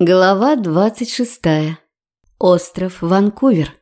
Глава 26. Остров Ванкувер.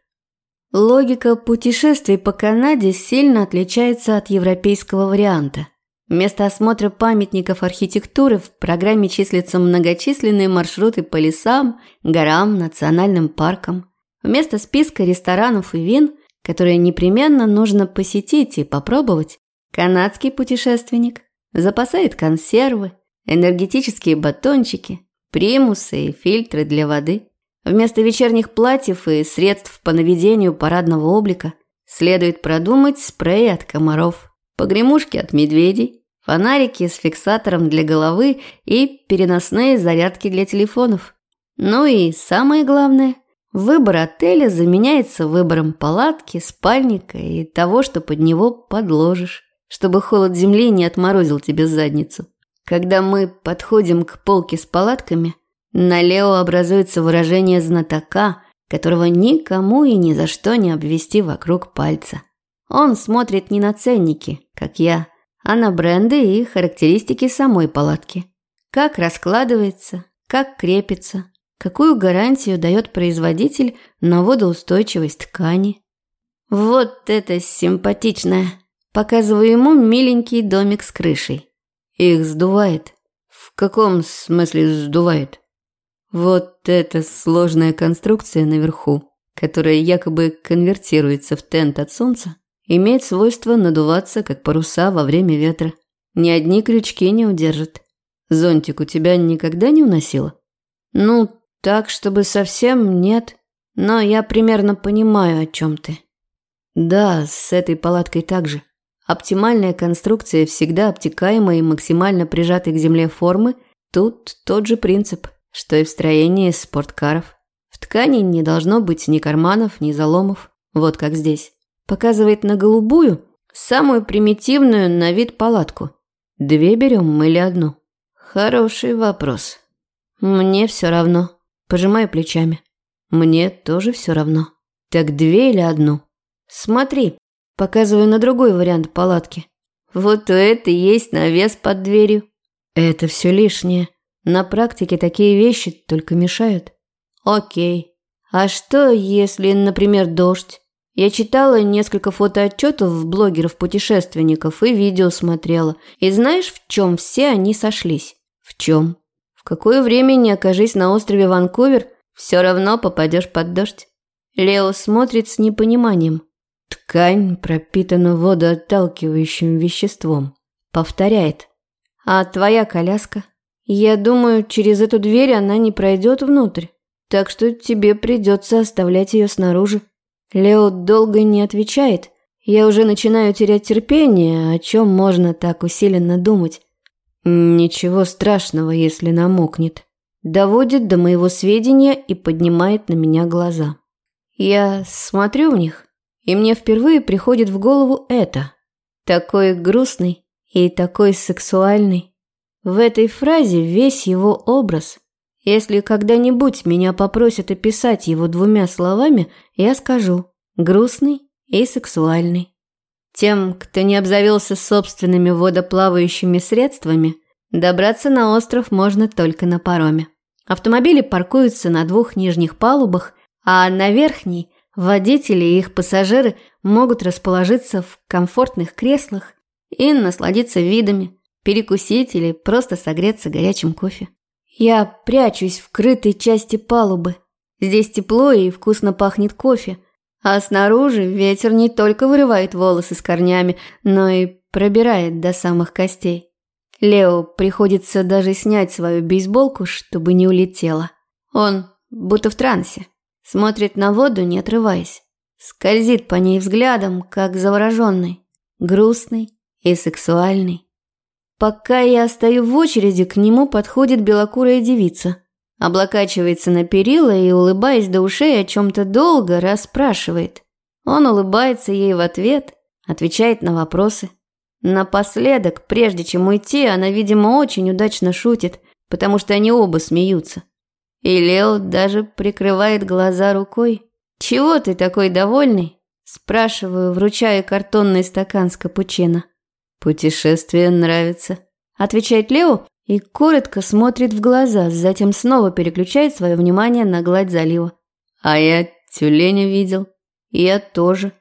Логика путешествий по Канаде сильно отличается от европейского варианта. Вместо осмотра памятников архитектуры в программе числятся многочисленные маршруты по лесам, горам, национальным паркам. Вместо списка ресторанов и вин, которые непременно нужно посетить и попробовать, канадский путешественник запасает консервы, энергетические батончики – примусы и фильтры для воды. Вместо вечерних платьев и средств по наведению парадного облика следует продумать спреи от комаров, погремушки от медведей, фонарики с фиксатором для головы и переносные зарядки для телефонов. Ну и самое главное, выбор отеля заменяется выбором палатки, спальника и того, что под него подложишь, чтобы холод земли не отморозил тебе задницу. Когда мы подходим к полке с палатками, на Лео образуется выражение знатока, которого никому и ни за что не обвести вокруг пальца. Он смотрит не на ценники, как я, а на бренды и характеристики самой палатки. Как раскладывается, как крепится, какую гарантию дает производитель на водоустойчивость ткани. Вот это симпатичное. Показываю ему миленький домик с крышей. Их сдувает. В каком смысле сдувает? Вот эта сложная конструкция наверху, которая якобы конвертируется в тент от солнца, имеет свойство надуваться, как паруса во время ветра. Ни одни крючки не удержат. Зонтик у тебя никогда не уносило? Ну, так, чтобы совсем нет. Но я примерно понимаю, о чем ты. Да, с этой палаткой так же. Оптимальная конструкция всегда обтекаемой и максимально прижатой к земле формы. Тут тот же принцип, что и в строении спорткаров. В ткани не должно быть ни карманов, ни заломов. Вот как здесь. Показывает на голубую, самую примитивную на вид палатку. Две берем или одну? Хороший вопрос. Мне все равно. Пожимаю плечами. Мне тоже все равно. Так две или одну? Смотри, Показываю на другой вариант палатки. Вот у этой есть навес под дверью. Это все лишнее. На практике такие вещи только мешают. Окей. А что, если, например, дождь? Я читала несколько фотоотчетов блогеров-путешественников и видео смотрела. И знаешь, в чем все они сошлись? В чем? В какое время не окажись на острове Ванкувер, все равно попадешь под дождь. Лео смотрит с непониманием. Ткань пропитана водоотталкивающим веществом. Повторяет. А твоя коляска? Я думаю, через эту дверь она не пройдет внутрь. Так что тебе придется оставлять ее снаружи. Лео долго не отвечает. Я уже начинаю терять терпение, о чем можно так усиленно думать. Ничего страшного, если намокнет. Доводит до моего сведения и поднимает на меня глаза. Я смотрю в них и мне впервые приходит в голову это. Такой грустный и такой сексуальный. В этой фразе весь его образ. Если когда-нибудь меня попросят описать его двумя словами, я скажу «грустный и сексуальный». Тем, кто не обзавелся собственными водоплавающими средствами, добраться на остров можно только на пароме. Автомобили паркуются на двух нижних палубах, а на верхней Водители и их пассажиры могут расположиться в комфортных креслах и насладиться видами, перекусить или просто согреться горячим кофе. Я прячусь в крытой части палубы. Здесь тепло и вкусно пахнет кофе, а снаружи ветер не только вырывает волосы с корнями, но и пробирает до самых костей. Лео приходится даже снять свою бейсболку, чтобы не улетела. Он будто в трансе. Смотрит на воду, не отрываясь. Скользит по ней взглядом, как завороженный. Грустный и сексуальный. Пока я стою в очереди, к нему подходит белокурая девица. Облокачивается на перила и, улыбаясь до ушей, о чем-то долго расспрашивает. Он улыбается ей в ответ, отвечает на вопросы. Напоследок, прежде чем уйти, она, видимо, очень удачно шутит, потому что они оба смеются. И Лео даже прикрывает глаза рукой. «Чего ты такой довольный?» Спрашиваю, вручая картонный стакан с капучино. «Путешествие нравится», – отвечает Лео и коротко смотрит в глаза, затем снова переключает свое внимание на гладь залива. «А я тюленя видел. Я тоже.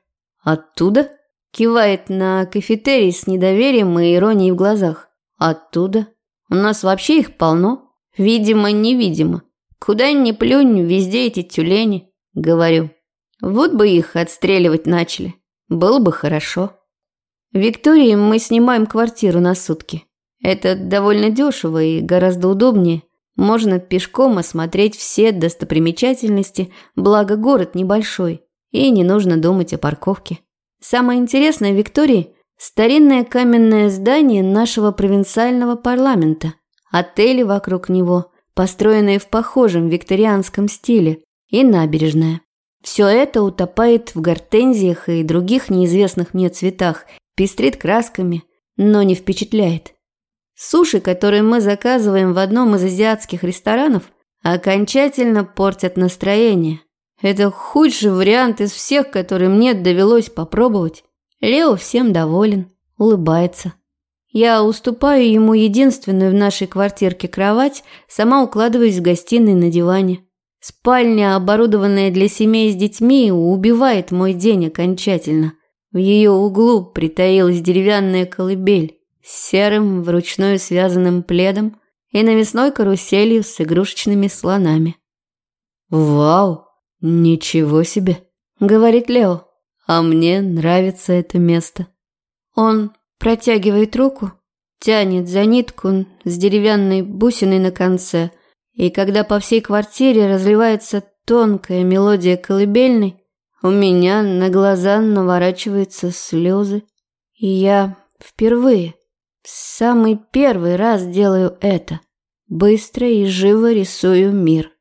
Оттуда?» Кивает на кафетерий с недоверием и иронией в глазах. «Оттуда? У нас вообще их полно. Видимо-невидимо. Куда ни плюнь, везде эти тюлени», — говорю. «Вот бы их отстреливать начали. Было бы хорошо». Виктории мы снимаем квартиру на сутки. Это довольно дешево и гораздо удобнее. Можно пешком осмотреть все достопримечательности, благо город небольшой, и не нужно думать о парковке. Самое интересное Виктории – старинное каменное здание нашего провинциального парламента, отели вокруг него, построенные в похожем викторианском стиле, и набережная. Все это утопает в гортензиях и других неизвестных мне цветах, пестрит красками, но не впечатляет. Суши, которые мы заказываем в одном из азиатских ресторанов, окончательно портят настроение. Это худший вариант из всех, которые мне довелось попробовать. Лео всем доволен, улыбается. Я уступаю ему единственную в нашей квартирке кровать, сама укладываюсь в гостиной на диване. Спальня, оборудованная для семей с детьми, убивает мой день окончательно. В ее углу притаилась деревянная колыбель с серым вручную связанным пледом и навесной каруселью с игрушечными слонами. «Вау, ничего себе!» — говорит Лео. «А мне нравится это место». Он протягивает руку, тянет за нитку с деревянной бусиной на конце, и когда по всей квартире разливается тонкая мелодия колыбельной, у меня на глаза наворачиваются слезы, и я впервые в самый первый раз делаю это. Быстро и живо рисую мир.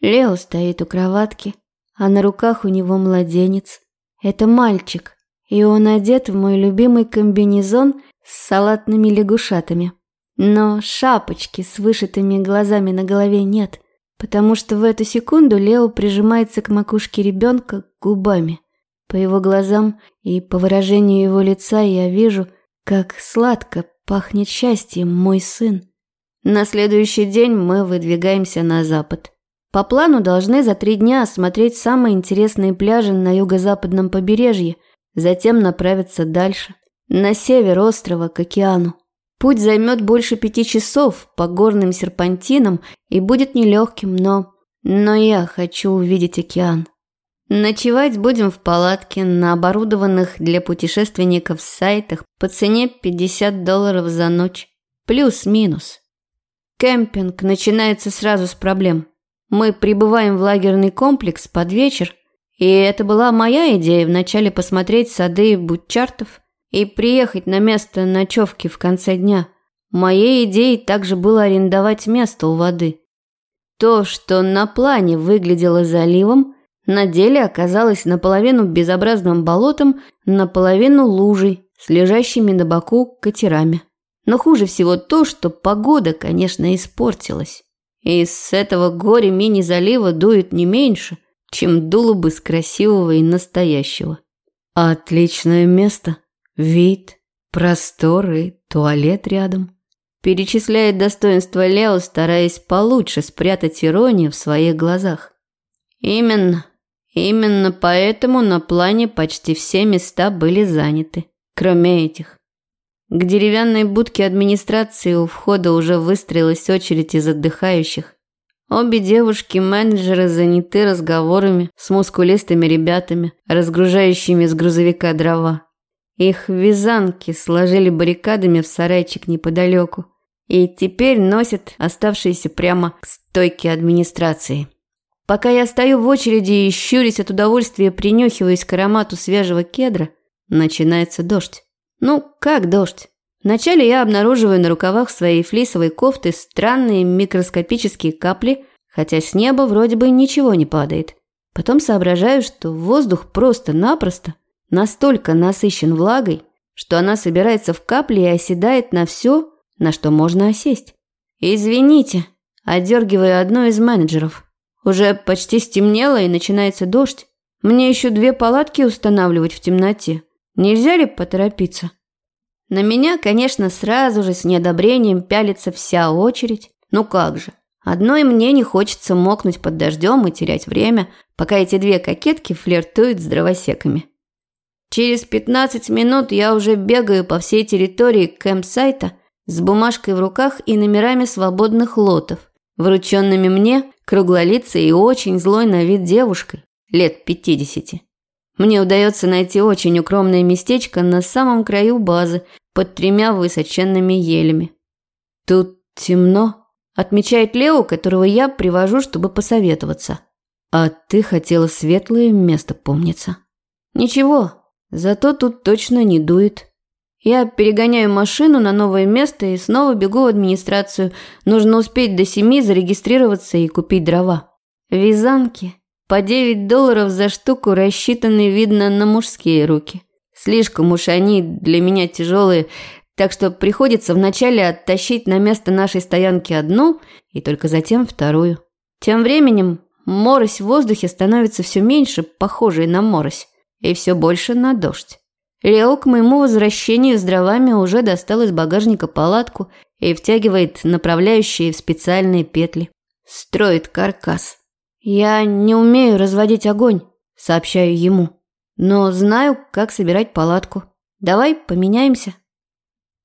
Лео стоит у кроватки, а на руках у него младенец. Это мальчик, и он одет в мой любимый комбинезон с салатными лягушатами. Но шапочки с вышитыми глазами на голове нет, потому что в эту секунду Лео прижимается к макушке ребенка губами. По его глазам и по выражению его лица я вижу, как сладко Пахнет счастьем, мой сын. На следующий день мы выдвигаемся на запад. По плану должны за три дня осмотреть самые интересные пляжи на юго-западном побережье, затем направиться дальше, на север острова, к океану. Путь займет больше пяти часов по горным серпантинам и будет нелегким, но... Но я хочу увидеть океан. Ночевать будем в палатке на оборудованных для путешественников сайтах по цене 50 долларов за ночь. Плюс-минус. Кемпинг начинается сразу с проблем. Мы прибываем в лагерный комплекс под вечер, и это была моя идея вначале посмотреть сады Бутчартов и приехать на место ночевки в конце дня. Моей идеей также было арендовать место у воды. То, что на плане выглядело заливом – на деле оказалось наполовину безобразным болотом, наполовину лужей с лежащими на боку катерами. Но хуже всего то, что погода, конечно, испортилась. И с этого горя мини-залива дует не меньше, чем дуло бы с красивого и настоящего. Отличное место. Вид, простор и туалет рядом. Перечисляет достоинства Лео, стараясь получше спрятать иронию в своих глазах. Именно. Именно поэтому на плане почти все места были заняты, кроме этих. К деревянной будке администрации у входа уже выстроилась очередь из отдыхающих. Обе девушки-менеджеры заняты разговорами с мускулистыми ребятами, разгружающими с грузовика дрова. Их вязанки сложили баррикадами в сарайчик неподалеку и теперь носят оставшиеся прямо к стойке администрации. Пока я стою в очереди и щурясь от удовольствия принюхиваюсь к аромату свежего кедра, начинается дождь. Ну, как дождь? Вначале я обнаруживаю на рукавах своей флисовой кофты странные микроскопические капли, хотя с неба вроде бы ничего не падает. Потом соображаю, что воздух просто-напросто настолько насыщен влагой, что она собирается в капли и оседает на все, на что можно осесть. «Извините», – одергиваю одну из менеджеров – уже почти стемнело и начинается дождь. Мне еще две палатки устанавливать в темноте. Нельзя ли поторопиться? На меня, конечно, сразу же с неодобрением пялится вся очередь. Ну как же. Одной мне не хочется мокнуть под дождем и терять время, пока эти две кокетки флиртуют с дровосеками. Через 15 минут я уже бегаю по всей территории кэмп-сайта с бумажкой в руках и номерами свободных лотов, врученными мне круглолицей и очень злой на вид девушкой, лет 50. Мне удается найти очень укромное местечко на самом краю базы, под тремя высоченными елями. Тут темно, отмечает Лео, которого я привожу, чтобы посоветоваться. А ты хотела светлое место, помнится. Ничего, зато тут точно не дует. Я перегоняю машину на новое место и снова бегу в администрацию. Нужно успеть до семи зарегистрироваться и купить дрова. Вязанки. По 9 долларов за штуку рассчитаны, видно, на мужские руки. Слишком уж они для меня тяжелые, так что приходится вначале оттащить на место нашей стоянки одну и только затем вторую. Тем временем морось в воздухе становится все меньше, похожей на морось, и все больше на дождь. Лео к моему возвращению с дровами уже достал из багажника палатку и втягивает направляющие в специальные петли. Строит каркас. Я не умею разводить огонь, сообщаю ему но знаю, как собирать палатку. Давай поменяемся.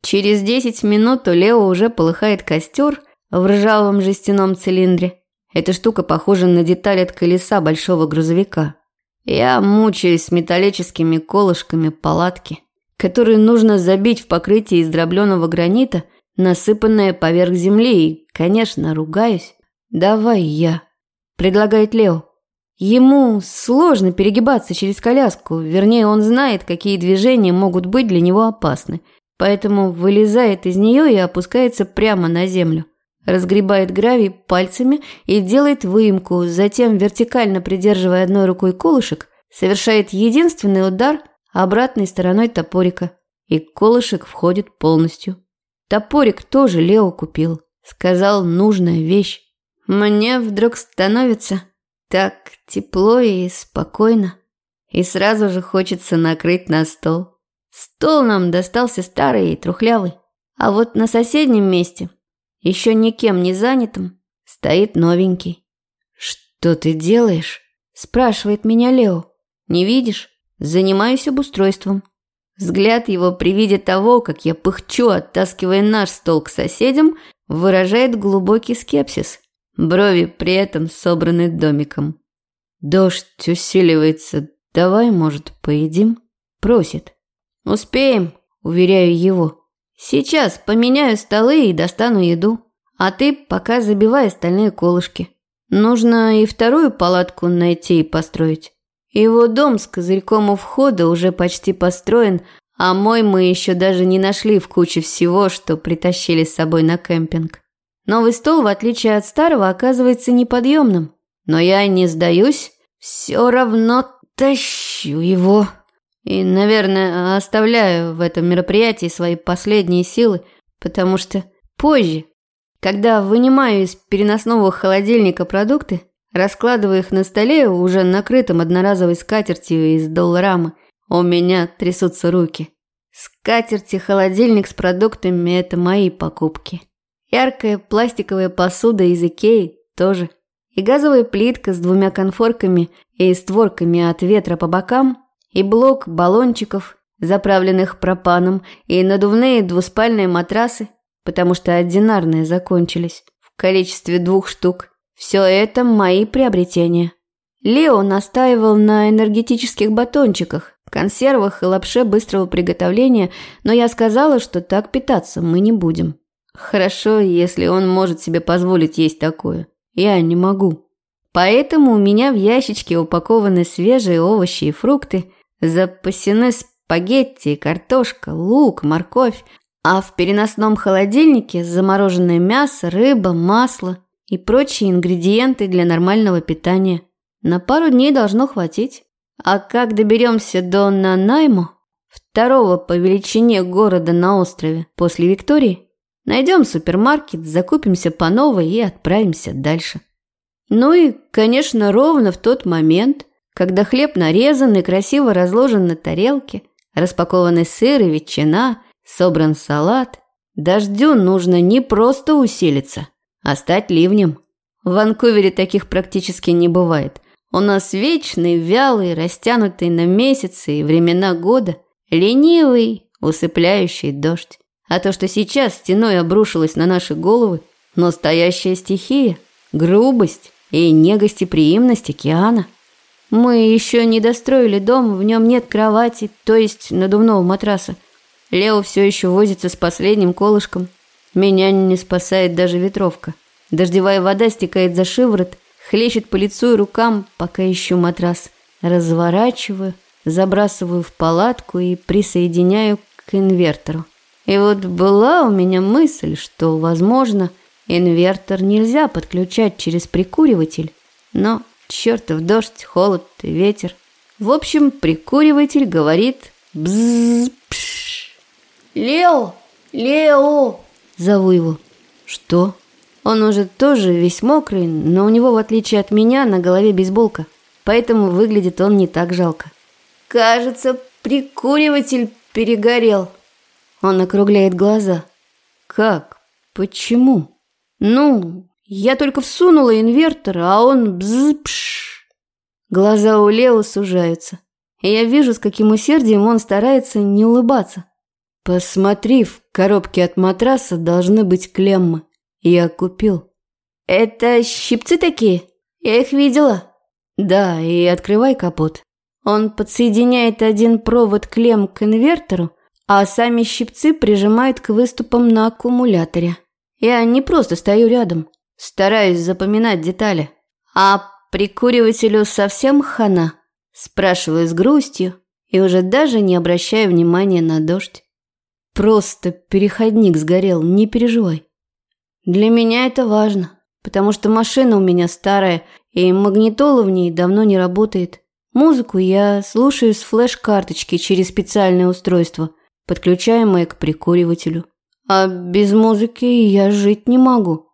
Через десять минут у Лео уже полыхает костер в ржавом жестяном цилиндре. Эта штука похожа на деталь от колеса большого грузовика. Я мучаюсь с металлическими колышками палатки, которые нужно забить в покрытие из дробленого гранита, насыпанное поверх земли, и, конечно, ругаюсь. «Давай я», – предлагает Лео. Ему сложно перегибаться через коляску, вернее, он знает, какие движения могут быть для него опасны, поэтому вылезает из нее и опускается прямо на землю. Разгребает гравий пальцами и делает выемку, затем, вертикально придерживая одной рукой колышек, совершает единственный удар обратной стороной топорика, и колышек входит полностью. Топорик тоже Лео купил, сказал нужная вещь. Мне вдруг становится так тепло и спокойно. И сразу же хочется накрыть на стол. Стол нам достался старый и трухлявый. А вот на соседнем месте, еще никем не занятым, стоит новенький. «Что ты делаешь?» – спрашивает меня Лео. «Не видишь? Занимаюсь обустройством». Взгляд его при виде того, как я пыхчу, оттаскивая наш стол к соседям, выражает глубокий скепсис. Брови при этом собраны домиком. Дождь усиливается. Давай, может, поедим? Просит. Успеем, уверяю его. Сейчас поменяю столы и достану еду. А ты пока забивай остальные колышки. Нужно и вторую палатку найти и построить. Его дом с козырьком у входа уже почти построен, а мой мы еще даже не нашли в куче всего, что притащили с собой на кемпинг. Новый стол, в отличие от старого, оказывается неподъемным. Но я не сдаюсь, все равно тащу его. И, наверное, оставляю в этом мероприятии свои последние силы, потому что позже, когда вынимаю из переносного холодильника продукты, раскладываю их на столе, уже накрытым одноразовой скатертью из долларамы, у меня трясутся руки. Скатерть и холодильник с продуктами – это мои покупки. Яркая пластиковая посуда из Икеи тоже. И газовая плитка с двумя конфорками и створками от ветра по бокам, и блок баллончиков, заправленных пропаном, и надувные двуспальные матрасы, потому что одинарные закончились, в количестве двух штук. Все это мои приобретения. Лео настаивал на энергетических батончиках, консервах и лапше быстрого приготовления, но я сказала, что так питаться мы не будем. Хорошо, если он может себе позволить есть такое. Я не могу. Поэтому у меня в ящичке упакованы свежие овощи и фрукты, запасены спагетти, картошка, лук, морковь, а в переносном холодильнике замороженное мясо, рыба, масло и прочие ингредиенты для нормального питания. На пару дней должно хватить. А как доберемся до Нанаймо, второго по величине города на острове после Виктории, Найдем супермаркет, закупимся по новой и отправимся дальше. Ну и, конечно, ровно в тот момент, когда хлеб нарезан и красиво разложен на тарелке, распакованы сыр и ветчина, собран салат. Дождю нужно не просто усилиться, а стать ливнем. В Ванкувере таких практически не бывает. У нас вечный, вялый, растянутый на месяцы и времена года, ленивый, усыпляющий дождь. А то, что сейчас стеной обрушилось на наши головы, настоящая стихия, грубость и негостеприимность океана. Мы еще не достроили дом, в нем нет кровати, то есть надувного матраса. Лео все еще возится с последним колышком. Меня не спасает даже ветровка. Дождевая вода стекает за шиворот, хлещет по лицу и рукам, пока ищу матрас. Разворачиваю, забрасываю в палатку и присоединяю к инвертору. И вот была у меня мысль, что, возможно, инвертор нельзя подключать через прикуриватель, но чертов дождь, холод и ветер. В общем, прикуриватель говорит бзз пш. «Лео! Лео!» Зову его. «Что?» Он уже тоже весь мокрый, но у него, в отличие от меня, на голове бейсболка, поэтому выглядит он не так жалко. «Кажется, прикуриватель перегорел». Он округляет глаза. «Как? Почему?» «Ну, я только всунула инвертор, а он бзпш». Глаза у Лео сужаются, и я вижу, с каким усердием он старается не улыбаться. «Посмотри, в коробке от матраса должны быть клеммы. Я купил». «Это щипцы такие? Я их видела». «Да, и открывай капот». Он подсоединяет один провод клемм к инвертору, а сами щипцы прижимают к выступам на аккумуляторе. Я не просто стою рядом, стараюсь запоминать детали. А прикуривателю совсем хана? Спрашиваю с грустью и уже даже не обращая внимания на дождь. Просто переходник сгорел, не переживай. Для меня это важно, потому что машина у меня старая, и магнитола в ней давно не работает. Музыку я слушаю с флеш-карточки через специальное устройство – подключаемые к прикуривателю. А без музыки я жить не могу.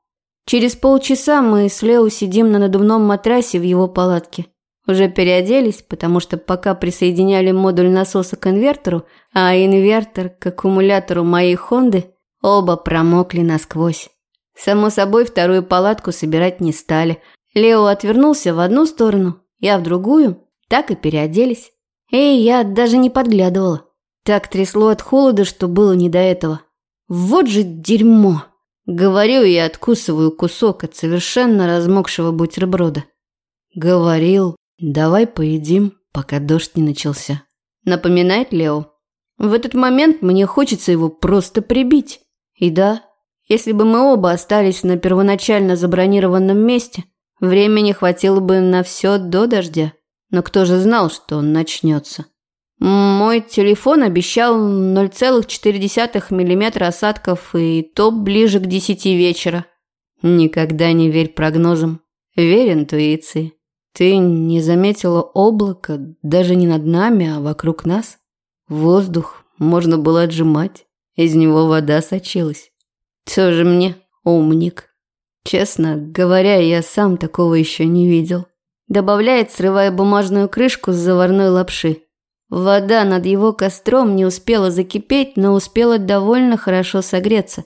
Через полчаса мы с Лео сидим на надувном матрасе в его палатке. Уже переоделись, потому что пока присоединяли модуль насоса к инвертору, а инвертор к аккумулятору моей Хонды, оба промокли насквозь. Само собой, вторую палатку собирать не стали. Лео отвернулся в одну сторону, я в другую, так и переоделись. И я даже не подглядывала. Так трясло от холода, что было не до этого. Вот же дерьмо! Говорю и откусываю кусок от совершенно размокшего бутерброда. Говорил, давай поедим, пока дождь не начался. Напоминает Лео. В этот момент мне хочется его просто прибить. И да, если бы мы оба остались на первоначально забронированном месте, времени хватило бы на все до дождя. Но кто же знал, что он начнется? Мой телефон обещал 0,4 мм осадков и то ближе к 10 вечера. Никогда не верь прогнозам. Верь интуиции. Ты не заметила облако даже не над нами, а вокруг нас? Воздух можно было отжимать. Из него вода сочилась. Все же мне умник. Честно говоря, я сам такого еще не видел. Добавляет, срывая бумажную крышку с заварной лапши. Вода над его костром не успела закипеть, но успела довольно хорошо согреться.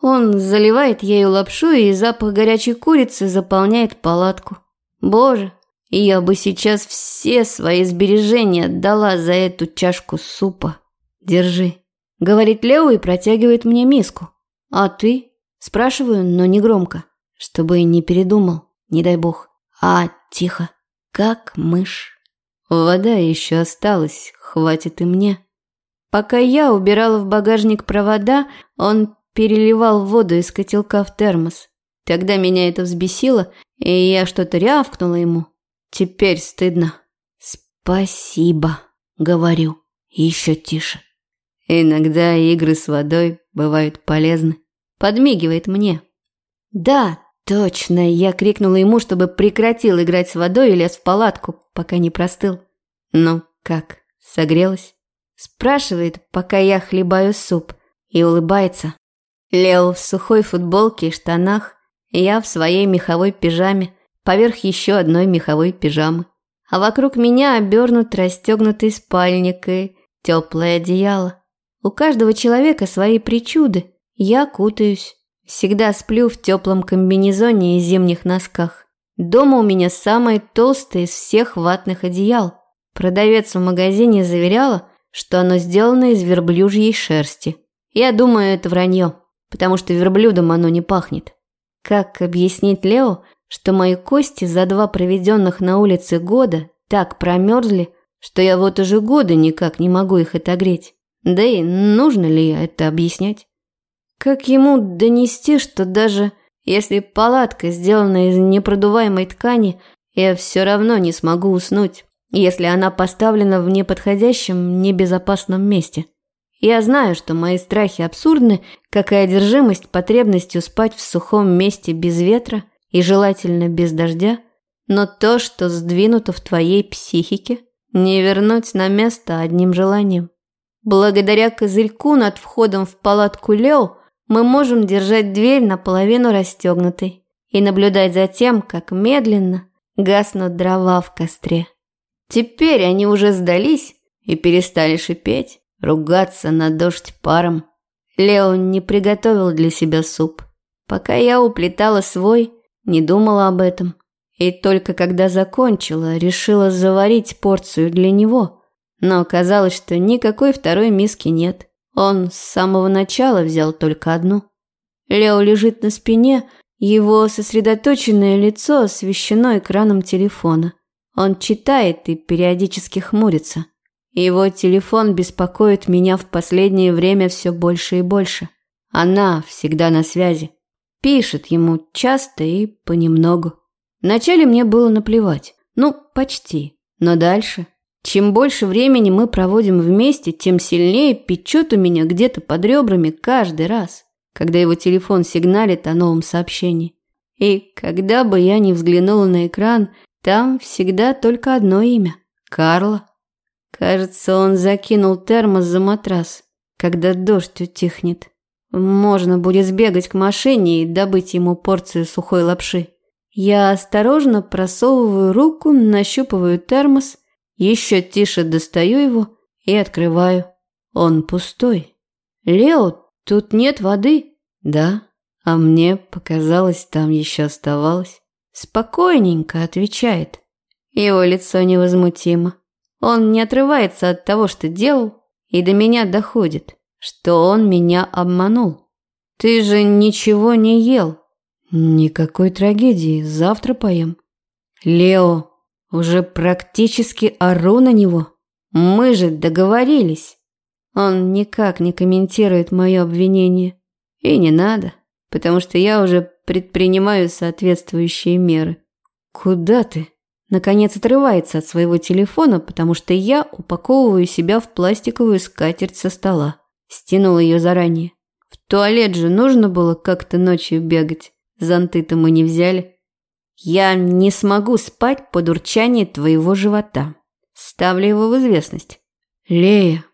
Он заливает ею лапшу, и запах горячей курицы заполняет палатку. Боже, я бы сейчас все свои сбережения отдала за эту чашку супа. Держи. Говорит Лео и протягивает мне миску. А ты? Спрашиваю, но не громко, чтобы не передумал, не дай бог. А, тихо, как мышь. Вода еще осталась, хватит и мне. Пока я убирала в багажник провода, он переливал воду из котелка в термос. Тогда меня это взбесило, и я что-то рявкнула ему. Теперь стыдно. «Спасибо», — говорю, еще тише. Иногда игры с водой бывают полезны. Подмигивает мне. «Да, Точно, я крикнула ему, чтобы прекратил играть с водой и лез в палатку, пока не простыл. Ну, как, согрелась? Спрашивает, пока я хлебаю суп, и улыбается. Лео в сухой футболке и штанах, я в своей меховой пижаме, поверх еще одной меховой пижамы. А вокруг меня обернут расстегнутый спальник и теплое одеяло. У каждого человека свои причуды. Я кутаюсь. Всегда сплю в теплом комбинезоне и зимних носках. Дома у меня самое толстое из всех ватных одеял. Продавец в магазине заверяла, что оно сделано из верблюжьей шерсти. Я думаю, это вранье, потому что верблюдом оно не пахнет. Как объяснить Лео, что мои кости за два проведенных на улице года так промерзли, что я вот уже годы никак не могу их отогреть? Да и нужно ли это объяснять? Как ему донести, что даже если палатка сделана из непродуваемой ткани, я все равно не смогу уснуть, если она поставлена в неподходящем, небезопасном месте. Я знаю, что мои страхи абсурдны, как и одержимость потребностью спать в сухом месте без ветра и желательно без дождя, но то, что сдвинуто в твоей психике, не вернуть на место одним желанием. Благодаря козырьку над входом в палатку Лео мы можем держать дверь наполовину расстегнутой и наблюдать за тем, как медленно гаснут дрова в костре. Теперь они уже сдались и перестали шипеть, ругаться на дождь паром. Лео не приготовил для себя суп. Пока я уплетала свой, не думала об этом. И только когда закончила, решила заварить порцию для него. Но оказалось, что никакой второй миски нет. Он с самого начала взял только одну. Лео лежит на спине, его сосредоточенное лицо освещено экраном телефона. Он читает и периодически хмурится. Его телефон беспокоит меня в последнее время все больше и больше. Она всегда на связи. Пишет ему часто и понемногу. Вначале мне было наплевать. Ну, почти. Но дальше чем больше времени мы проводим вместе, тем сильнее печет у меня где-то под ребрами каждый раз, когда его телефон сигналит о новом сообщении. И когда бы я ни взглянула на экран, там всегда только одно имя – Карла. Кажется, он закинул термос за матрас, когда дождь утихнет. Можно будет сбегать к машине и добыть ему порцию сухой лапши. Я осторожно просовываю руку, нащупываю термос – еще тише достаю его и открываю. Он пустой. «Лео, тут нет воды?» «Да, а мне показалось, там еще оставалось». «Спокойненько», — отвечает. Его лицо невозмутимо. Он не отрывается от того, что делал, и до меня доходит, что он меня обманул. «Ты же ничего не ел». «Никакой трагедии, завтра поем». «Лео, уже практически ору на него. Мы же договорились. Он никак не комментирует мое обвинение. И не надо, потому что я уже предпринимаю соответствующие меры. Куда ты? Наконец отрывается от своего телефона, потому что я упаковываю себя в пластиковую скатерть со стола. Стянула ее заранее. В туалет же нужно было как-то ночью бегать. Зонты-то мы не взяли. Я не смогу спать под урчание твоего живота. Ставлю его в известность. Лея,